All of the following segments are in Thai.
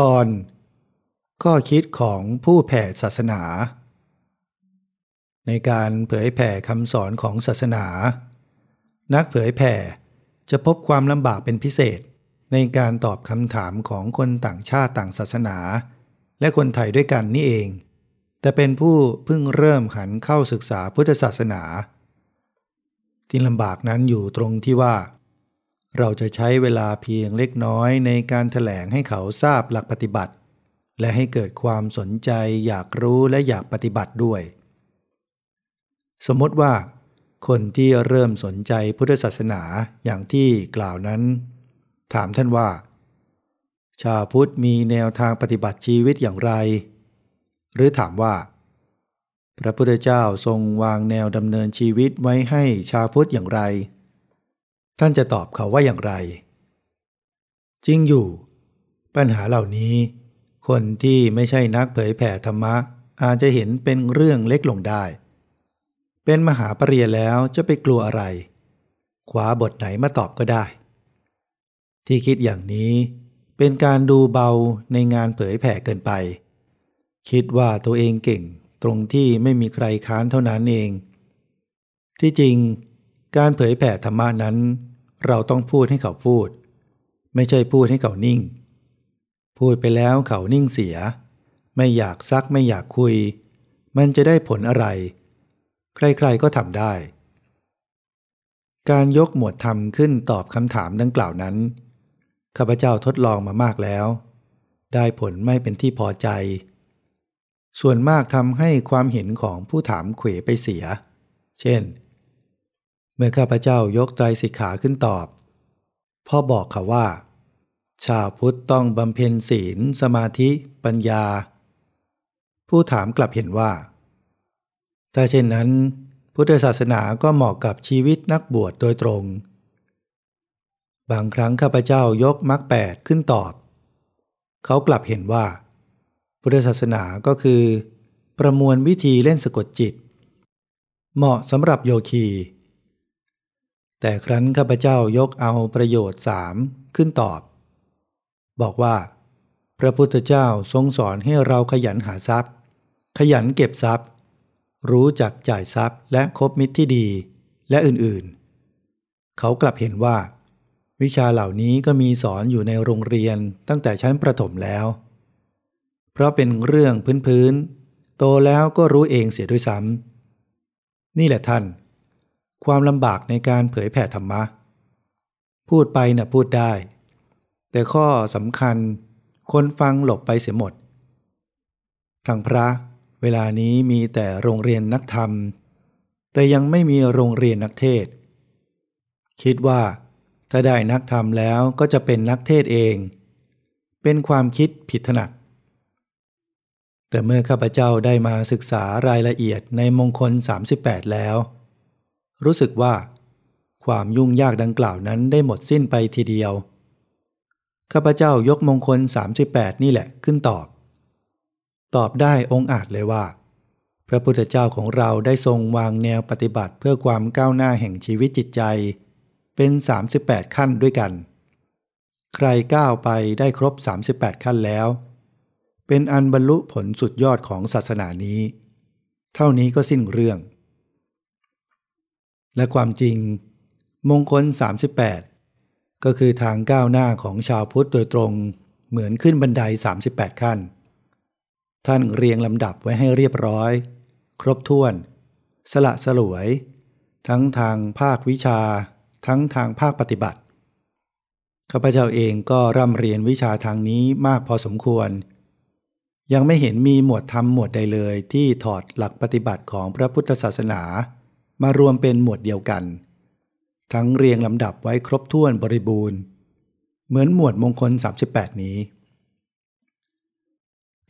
ตอนข้อคิดของผู้แผ่ศาสนา ในการเผยแผ่คำสอนของศาสนา นักเผยแผ่จะพบความลำบากเป็นพิเศษในการตอบคำถามของคนต่างชาติต่างศาสนา และคนไทยด้วยกันนี่เอง แต่เป็นผู้เพิ่งเริ่มหันเข้าศึกษาพุทธศาสนา ที่ลำบากนั้นอยู่ตรงที่ว่า เราจะใช้เวลาเพียงเล็กน้อยในการถแถลงให้เขาทราบหลักปฏิบัติ และให้เกิดความสนใจอยากรู้และอยากปฏิบัติด้วย สมมติว่า คนที่เริ่มสนใจพุทธศาสนาอย่างที่กล่าวนั้น ถามท่านว่า ชาวพุทธมีแนวทางปฏิบัติชีวิตอย่างไร หรือถามว่า พระพุทธเจ้าทรงวางแนวดำเนินชีวิตไว้ให้ชาวพุทธอย่างไร ท่านจะตอบเขาว่าอย่างไร จริงอยู่ ปัญหาเหล่านี้ คนที่ไม่ใช่นักเผยแผ่ธรรมะ อาจจะเห็นเป็นเรื่องเล็กลงได้ เป็นมหาปรริญญาแล้วจะไปกลัวอะไรคว้าบทไหนมาตอบก็ได้ ที่คิดอย่างนี้เป็นการดูเบาในงานเผยแผ่เกินไป คิดว่าตัวเองเก่งตรงที่ไม่มีใครค้านเท่านั้นเอง ที่จริง การเผยแผ่ธรรมะนั้น เราต้องพูดให้เขาพูด ไม่ใช่พูดให้เขานิ่ง พูดไปแล้วเขานิ่งเสีย ไม่อยากซักไม่อยากคุย มันจะได้ผลอะไร ใครๆก็ทำได้ การยกหมวดธรรมขึ้นตอบคำถามดังกล่าวนั้นข้าพเจ้าทดลองมามากแล้ว ได้ผลไม่เป็นที่พอใจ ส่วนมากทำให้ความเห็นของผู้ถามเขวไปเสีย เช่น มื่อข้าพเจ้ายกไตรสิกขาขึ้นตอบ พ่อบอกเขาว่า ชาวพุทธต้องบำเพ็ญศีล สมาธิ ปัญญา ผู้ถามกลับเห็นว่า ถ้าเช่นนั้น พุทธศาสนาก็เหมาะกับชีวิตนักบวชโดยตรง บางครั้งข้าพเจ้ายกมรรคแปดขึ้นตอบ เขากลับเห็นว่า พุทธศาสนาก็คือ ประมวลวิธีเล่นสะกดจิต เหมาะสำหรับโยคี แต่ครั้นข้าพเจ้ายกเอาประโยชน์สามขึ้นตอบ บอกว่า พระพุทธเจ้าทรงสอนให้เราขยันหาทรัพย์ ขยันเก็บทรัพย์ รู้จักจ่ายทรัพย์และคบมิตรที่ดีและอื่นๆ เขากลับเห็นว่า วิชาเหล่านี้ก็มีสอนอยู่ในโรงเรียนตั้งแต่ชั้นประถมแล้ว เพราะเป็นเรื่องพื้นๆโตแล้วก็รู้เองเสียด้วยซ้ำนี่แหละท่าน ความลำบากในการเผยแผ่ธรรมะ พูดไปนะ่ะพูดได้ แต่ข้อสำคัญคนฟังหลบไปเสียหมด ทางพระเวลานี้มีแต่โรงเรียนนักธรรม แต่ยังไม่มีโรงเรียนนักเทศ คิดว่าถ้าได้นักธรรมแล้วก็จะเป็นนักเทศเอง เป็นความคิดผิดถนัด แต่เมื่อข้าพเจ้าได้มาศึกษารายละเอียดในมงคล 38 แล้ว รู้สึกว่า ความยุ่งยากดังกล่าวนั้นได้หมดสิ้นไปทีเดียว ข้าพเจ้ายกมงคล 38 นี่แหละขึ้นตอบ ตอบได้องอาจเลยว่า พระพุทธเจ้าของเราได้ทรงวางแนวปฏิบัติเพื่อความก้าวหน้าแห่งชีวิตจิตใจ เป็น 38 ขั้นด้วยกัน ใครก้าวไปได้ครบ 38 ขั้นแล้ว เป็นอันบรรลุผลสุดยอดของศาสนานี้ เท่านี้ก็สิ้นเรื่อง และความจริง มงคล 38 ก็คือทางก้าวหน้าของชาวพุทธโดยตรงเหมือนขึ้นบันได 38 ขั้น ท่านเรียงลำดับไว้ให้เรียบร้อย ครบถ้วน สละสลวย ทั้งทางภาควิชา ทั้งทางภาคปฏิบัติข้าพเจ้าเองก็ร่ำเรียนวิชาทางนี้มากพอสมควร ยังไม่เห็นมีหมวดธรรมหมวดใดเลยที่ถอดหลักปฏิบัติของพระพุทธศาสนา มารวมเป็นหมวดเดียวกัน ทั้งเรียงลำดับไว้ครบถ้วนบริบูรณ์ เหมือนหมวดมงคล 38 นี้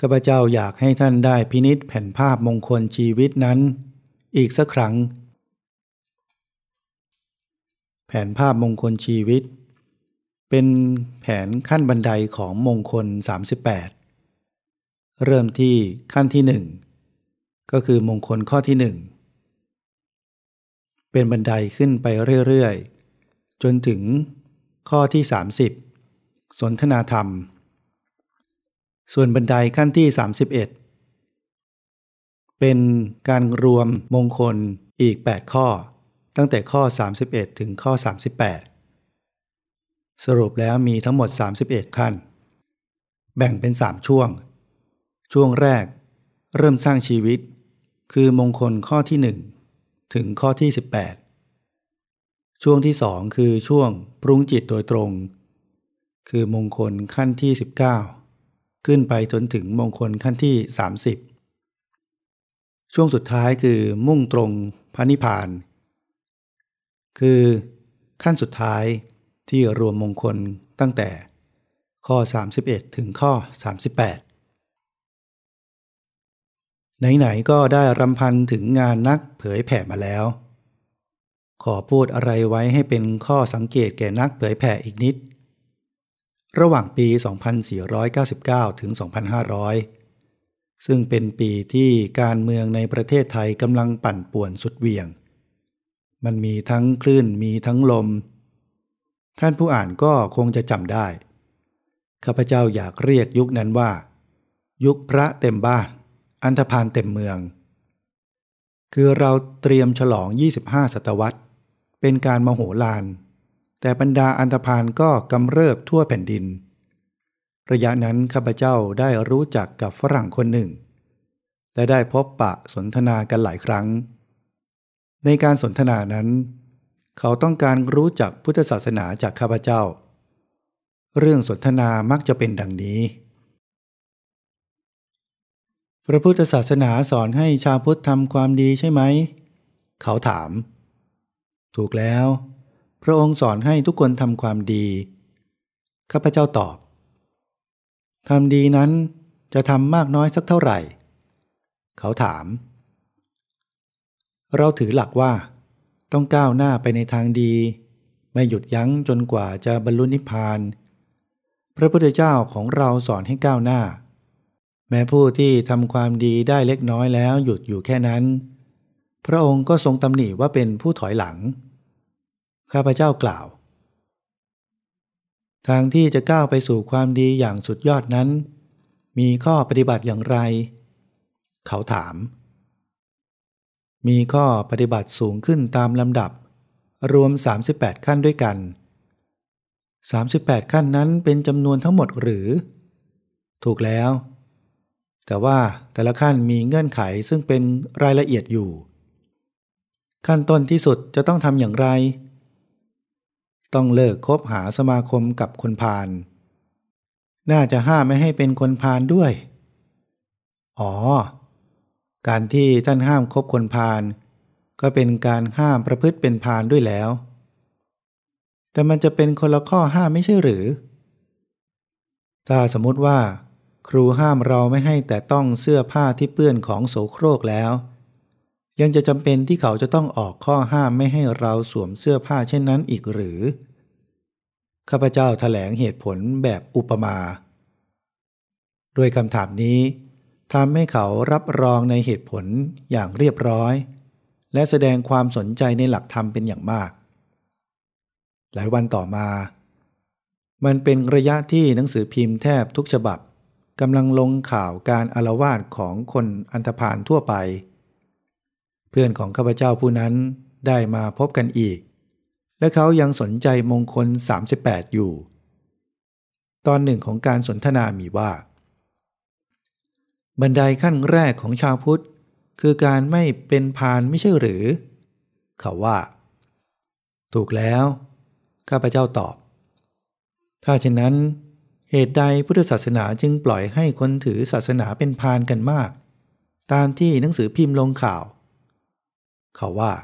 ข้าพเจ้าอยากให้ท่านได้พินิษแผ่นภาพมงคลชีวิตนั้น อีกสักครั้ง แผนภาพมงคลชีวิต เป็นแผนขั้นบันไดของมงคล 38 เริ่มที่ขั้นที่หนึ่งก็คือมงคลข้อที่หนึ่ง เป็นบันไดขึ้นไปเรื่อยๆ จนถึงข้อที่ 30 สนทนาธรรม ส่วนบันไดขั้นที่ 31 เป็นการรวมมงคลอีก 8 ข้อ ตั้งแต่ข้อ 31 ถึงข้อ 38 สรุปแล้วมีทั้งหมด 31 ขั้น แบ่งเป็น 3 ช่วง ช่วงแรก เริ่มสร้างชีวิต คือมงคลข้อที่ 1 ถึงข้อที่ 18 ช่วงที่ 2 คือช่วงปรุงจิตโดยตรง คือมงคลขั้นที่ 19 ขึ้นไปจนถึงมงคลขั้นที่ 30 ช่วงสุดท้ายคือมุ่งตรงพระนิพพาน คือขั้นสุดท้ายที่รวมมงคลตั้งแต่ข้อ 31 ถึงข้อ 38 ไหนๆก็ได้รำพันถึงงานนักเผยแผ่มาแล้ว ขอพูดอะไรไว้ให้เป็นข้อสังเกตแก่นักเผยแผ่อีกนิด ระหว่างปี 2499 ถึง 2500 ซึ่งเป็นปีที่การเมืองในประเทศไทยกำลังปั่นป่วนสุดเวียง มันมีทั้งคลื่นมีทั้งลม ท่านผู้อ่านก็คงจะจำได้ ข้าพเจ้าอยากเรียกยุคนั้นว่า ยุคพระเต็มบ้าน อันธพาลเต็มเมือง คือเราเตรียมฉลอง 25 ศตวรรษ เป็นการมโหฬารแต่บรรดาอันธพาลก็กำเริบทั่วแผ่นดิน ระยะนั้นข้าพเจ้าได้รู้จักกับฝรั่งคนหนึ่ง และได้พบปะสนทนากันหลายครั้ง ในการสนทนานั้น เขาต้องการรู้จักพุทธศาสนาจากข้าพเจ้า เรื่องสนทนามักจะเป็นดังนี้ พระพุทธศาสนาสอนให้ชาวพุทธทำความดีใช่ไหม เขาถาม ถูกแล้ว พระองค์สอนให้ทุกคนทำความดี ข้าพเจ้าตอบ ทำดีนั้นจะทำมากน้อยสักเท่าไหร่ เขาถาม เราถือหลักว่า ต้องก้าวหน้าไปในทางดี ไม่หยุดยั้งจนกว่าจะบรรลุนิพพาน พระพุทธเจ้าของเราสอนให้ก้าวหน้า แม้ผู้ที่ทำความดีได้เล็กน้อยแล้วหยุดอยู่แค่นั้น พระองค์ก็ทรงตำหนิว่าเป็นผู้ถอยหลัง ข้าพเจ้ากล่าว ทางที่จะก้าวไปสู่ความดีอย่างสุดยอดนั้น มีข้อปฏิบัติอย่างไร เขาถาม มีข้อปฏิบัติสูงขึ้นตามลำดับ รวม 38 ขั้นด้วยกัน 38 ขั้นนั้นเป็นจำนวนทั้งหมดหรือ ถูกแล้ว แต่ว่าแต่ละขั้นมีเงื่อนไขซึ่งเป็นรายละเอียดอยู่ ขั้นต้นที่สุดจะต้องทำอย่างไร ต้องเลิกคบหาสมาคมกับคนพาลน่าจะห้ามไม่ให้เป็นคนพาลด้วย อ๋อ การที่ท่านห้ามคบคนพาลก็เป็นการห้ามประพฤติเป็นพาลด้วยแล้ว แต่มันจะเป็นคนละข้อห้ามไม่ใช่หรือ ถ้าสมมติว่า ครูห้ามเราไม่ให้แต่ต้องเสื้อผ้าที่เปื้อนของโสโครกแล้ว ยังจะจำเป็นที่เขาจะต้องออกข้อห้ามไม่ให้เราสวมเสื้อผ้าเช่นนั้นอีกหรือ ข้าพเจ้าถแถลงเหตุผลแบบอุปมาด้วยคำถามนี้ทำให้เขารับรองในเหตุผลอย่างเรียบร้อย และแสดงความสนใจในหลักธรรมเป็นอย่างมาก หลายวันต่อมา มันเป็นระยะที่หนังสือพิมพ์แทบทุกฉบับ กำลังลงข่าวการอารวาสของคนอันธพาลทั่วไป เพื่อนของข้าพเจ้าผู้นั้นได้มาพบกันอีก และเขายังสนใจมงคล 38 อยู่ ตอนหนึ่งของการสนทนามีว่า บันไดขั้นแรกของชาวพุทธ คือการไม่เป็นพานไม่ใช่หรือ เขาว่า ถูกแล้ว ข้าพเจ้าตอบ ถ้าเช่นนั้น เหตุใดพุทธศาสนาจึงปล่อยให้คนถือศาสนาเป็นพานกันมาก ตามที่หนังสือพิมพ์ลงข่าว เขาว่า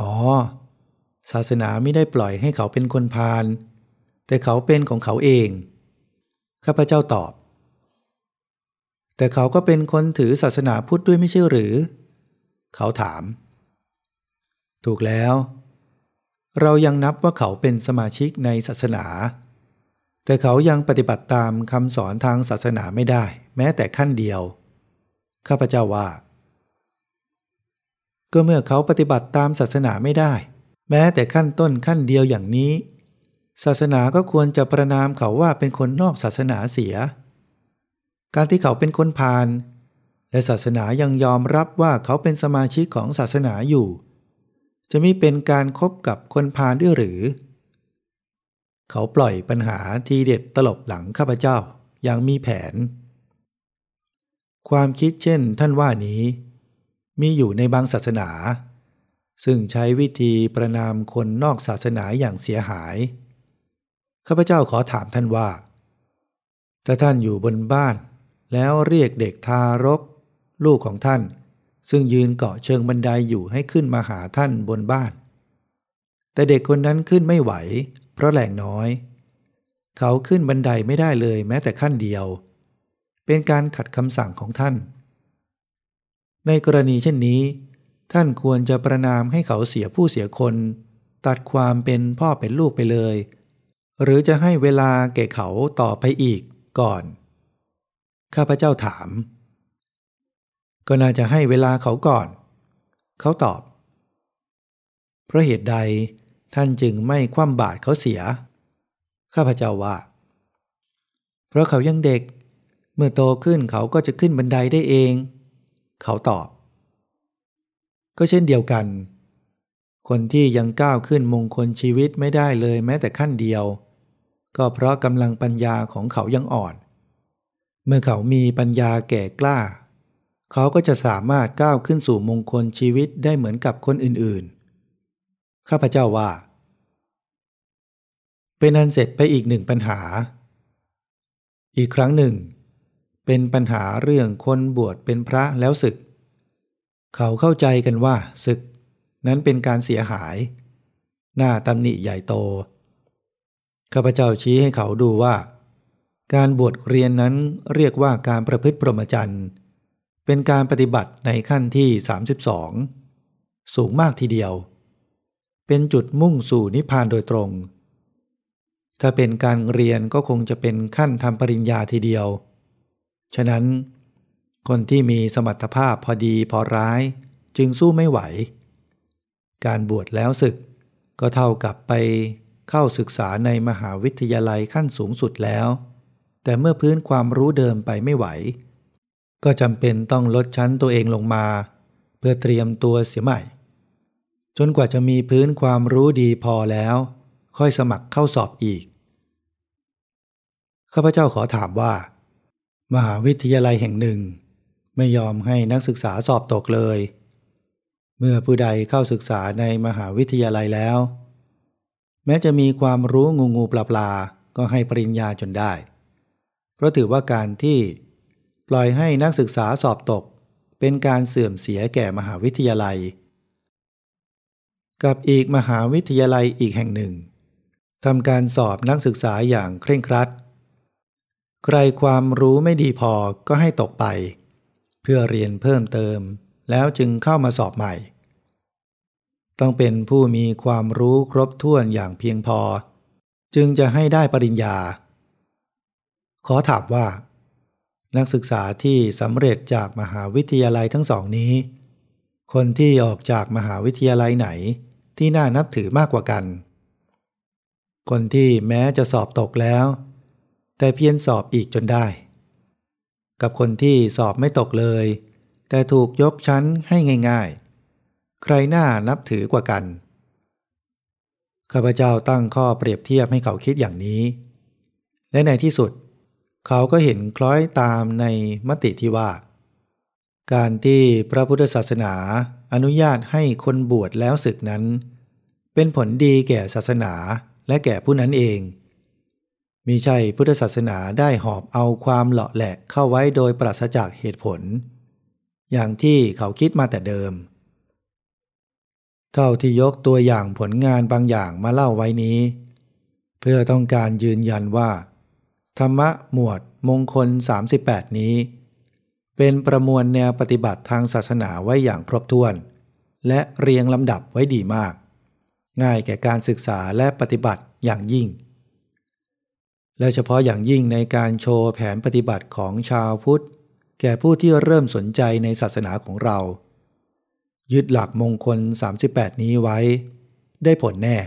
อ๋อ ศาสนาไม่ได้ปล่อยให้เขาเป็นคนพาลแต่เขาเป็นของเขาเอง ข้าพเจ้าตอบ แต่เขาก็เป็นคนถือศาสนาพุทธด้วยไม่ใช่หรือ เขาถาม ถูกแล้ว เรายังนับว่าเขาเป็นสมาชิกในศาสนา แต่เขายังปฏิบัติตามคำสอนทางศาสนาไม่ได้ แม้แต่ขั้นเดียว ข้าพเจ้าว่า ก็เมื่อเขาปฏิบัติตามศาสนาไม่ได้ แม้แต่ขั้นต้นขั้นเดียวอย่างนี้ ศาสนาก็ควรจะประนามเขาว่าเป็นคนนอกศาสนาเสีย การที่เขาเป็นคนพาลและศาสนายังยอมรับว่าเขาเป็นสมาชิกของศาสนาอยู่ จะไม่เป็นการครบกับคนพาลด้วยหรือ เขาปล่อยปัญหาทีเด็ดตลบหลังข้าพเจ้าอย่างมีแผน ความคิดเช่นท่านว่านี้ มีอยู่ในบางศาสนา ซึ่งใช้วิธีประนามคนนอกศาสนาอย่างเสียหาย ข้าพเจ้าขอถามท่านว่า ถ้าท่านอยู่บนบ้าน แล้วเรียกเด็กทารก ลูกของท่าน ซึ่งยืนเกาะเชิงบันไดอยู่ให้ขึ้นมาหาท่านบนบ้าน แต่เด็กคนนั้นขึ้นไม่ไหว เพราะแรงน้อย เขาขึ้นบันไดไม่ได้เลยแม้แต่ขั้นเดียว เป็นการขัดคำสั่งของท่าน ในกรณีเช่นนี้ ท่านควรจะประนามให้เขาเสียผู้เสียคน ตัดความเป็นพ่อเป็นลูกไปเลย หรือจะให้เวลาแก่เขาต่อไปอีกก่อน ข้าพเจ้าถาม ก็น่าจะให้เวลาเขาก่อน เขาตอบ เพราะเหตุใด ท่านจึงไม่คว่ำบาตรเขาเสีย ข้าพเจ้าว่า เพราะเขายังเด็ก เมื่อโตขึ้นเขาก็จะขึ้นบันไดได้เอง เขาตอบ ก็เช่นเดียวกัน คนที่ยังก้าวขึ้นมงคลชีวิตไม่ได้เลยแม้แต่ขั้นเดียว ก็เพราะกำลังปัญญาของเขายังอ่อน เมื่อเขามีปัญญาแก่กล้า เขาก็จะสามารถก้าวขึ้นสู่มงคลชีวิตได้เหมือนกับคนอื่นๆ ข้าพเจ้าว่า เป็นอันเสร็จไปอีกหนึ่งปัญหา อีกครั้งหนึ่ง เป็นปัญหาเรื่องคนบวชเป็นพระแล้วศึก เขาเข้าใจกันว่าศึก นั้นเป็นการเสียหาย หน้าตำหนิใหญ่โต ข้าพเจ้าชี้ให้เขาดูว่า การบวชเรียนนั้นเรียกว่าการประพฤติพรหมจรรย์เป็นการปฏิบัติในขั้นที่ 32 สูงมากทีเดียว เป็นจุดมุ่งสู่นิพพานโดยตรง ถ้าเป็นการเรียนก็คงจะเป็นขั้นทำปริญญาทีเดียว ฉะนั้น คนที่มีสมรรถภาพพอดีพอร้ายจึงสู้ไม่ไหว การบวชแล้วศึกก็เท่ากับไปเข้าศึกษาในมหาวิทยาลัยขั้นสูงสุดแล้ว แต่เมื่อพื้นความรู้เดิมไปไม่ไหว ก็จำเป็นต้องลดชั้นตัวเองลงมา เพื่อเตรียมตัวเสียใหม่ จนกว่าจะมีพื้นความรู้ดีพอแล้ว ค่อยสมัครเข้าสอบอีก ข้าพเจ้าขอถามว่า มหาวิทยาลัยแห่งหนึ่ง ไม่ยอมให้นักศึกษาสอบตกเลย เมื่อผู้ใดเข้าศึกษาในมหาวิทยาลัยแล้ว แม้จะมีความรู้งูงูปลาปลาก็ให้ปริญญาจนได้ เพราะถือว่าการที่ปล่อยให้นักศึกษาสอบตก เป็นการเสื่อมเสียแก่มหาวิทยาลัย กับอีกมหาวิทยาลัยอีกแห่งหนึ่งทำการสอบนักศึกษาอย่างเคร่งครัด ใครความรู้ไม่ดีพอก็ให้ตกไป เพื่อเรียนเพิ่มเติม แล้วจึงเข้ามาสอบใหม่ ต้องเป็นผู้มีความรู้ครบถ้วนอย่างเพียงพอ จึงจะให้ได้ปริญญา ขอถามว่า นักศึกษาที่สำเร็จจากมหาวิทยาลัยทั้งสองนี้ คนที่ออกจากมหาวิทยาลัยไหน ที่น่านับถือมากกว่ากัน คนที่แม้จะสอบตกแล้ว แต่เพียรสอบอีกจนได้ กับคนที่สอบไม่ตกเลย แต่ถูกยกชั้นให้ง่ายๆ ใครน่านับถือกว่ากัน ข้าพเจ้าตั้งข้อเปรียบเทียบให้เขาคิดอย่างนี้ และในที่สุด เขาก็เห็นคล้อยตามในมติที่ว่า การที่พระพุทธศาสนา อนุญาตให้คนบวชแล้วศึกนั้น เป็นผลดีแก่ศาสนาและแก่ผู้นั้นเองมิใช่พุทธศาสนาได้หอบเอาความเหลาะแหละเข้าไว้โดยปราศจากเหตุผล อย่างที่เขาคิดมาแต่เดิม เท่าที่ยกตัวอย่างผลงานบางอย่างมาเล่าไว้นี้ เพื่อต้องการยืนยันว่า ธรรมะหมวดมงคล 38 นี้ เป็นประมวลแนวปฏิบัติทางศาสนาไว้อย่างครบถ้วน และเรียงลำดับไว้ดีมาก ง่ายแก่การศึกษาและปฏิบัติอย่างยิ่ง และเฉพาะอย่างยิ่งในการโชว์แผนปฏิบัติของชาวพุทธ แก่ผู้ที่เริ่มสนใจในศาสนาของเรา ยึดหลักมงคล 38 นี้ไว้ ได้ผลแน่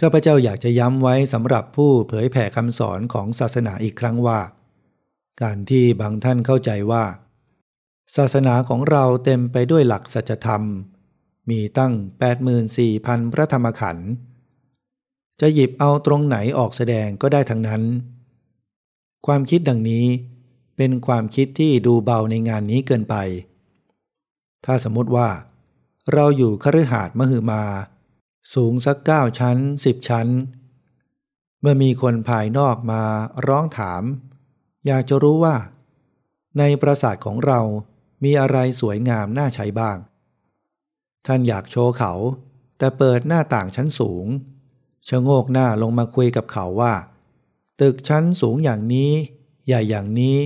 ข้าพเจ้าอยากจะย้ำไว้สำหรับผู้เผยแผ่คำสอนของศาสนาอีกครั้งว่า การที่บางท่านเข้าใจว่า ศาสนาของเราเต็มไปด้วยหลักสัจธรรม มีตั้ง 84,000 พระธรรมขันธ์จะหยิบเอาตรงไหนออกแสดงก็ได้ทั้งนั้น ความคิดดังนี้เป็นความคิดที่ดูเบาในงานนี้เกินไป ถ้าสมมติว่า เราอยู่คฤหาสน์มหึมา สูงสักเก้าชั้นสิบชั้น เมื่อมีคนภายนอกมาร้องถาม อยากจะรู้ว่า ในปราสาทของเรามีอะไรสวยงามน่าใช้บ้าง ท่านอยากโชว์เขา แต่เปิดหน้าต่างชั้นสูงชะโงกหน้าลงมาคุยกับเขาว่า ตึกชั้นสูงอย่างนี้ ใหญ่อย่างนี้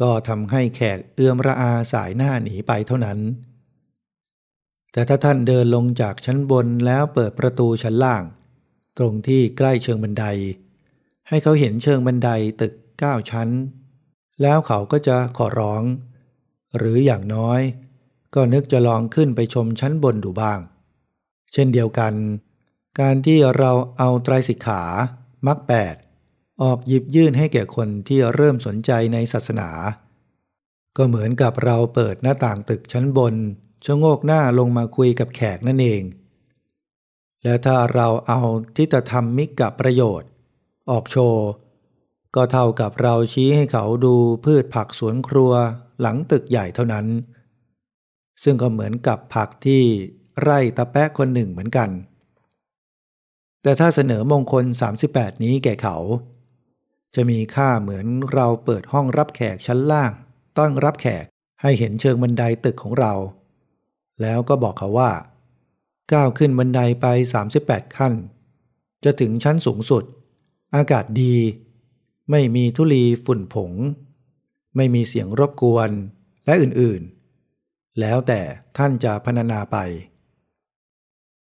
ก็ทำให้แขกเอื้อมระอาสายหน้าหนีไปเท่านั้น แต่ถ้าท่านเดินลงจากชั้นบนแล้วเปิดประตูชั้นล่าง ตรงที่ใกล้เชิงบันได ให้เขาเห็นเชิงบันไดตึก เก้าชั้น แล้วเขาก็จะขอร้อง หรืออย่างน้อย ก็นึกจะลองขึ้นไปชมชั้นบนดูบ้าง เช่นเดียวกัน การที่เราเอาไตรสิกขามรรคแปดออกหยิบยื่นให้แก่คนที่เริ่มสนใจในศาสนา ก็เหมือนกับเราเปิดหน้าต่างตึกชั้นบนชะโงกหน้าลงมาคุยกับแขกนั่นเอง และถ้าเราเอาทิฏฐธรรมมิกกับประโยชน์ ออกโชว์ ก็เท่ากับเราชี้ให้เขาดูพืชผักสวนครัวหลังตึกใหญ่เท่านั้น ซึ่งก็เหมือนกับผักที่ไร่ตะแปะคนหนึ่งเหมือนกัน แต่ถ้าเสนอมงคล 38 นี้แก่เขา จะมีค่าเหมือนเราเปิดห้องรับแขกชั้นล่าง ต้อนรับแขกให้เห็นเชิงบันไดตึกของเรา แล้วก็บอกเขาว่า ก้าวขึ้นบันไดไป 38 ขั้น จะถึงชั้นสูงสุด อากาศดี ไม่มีทุลีฝุ่นผง ไม่มีเสียงรบกวนและอื่นๆ แล้วแต่ท่านจะพรรณนาไป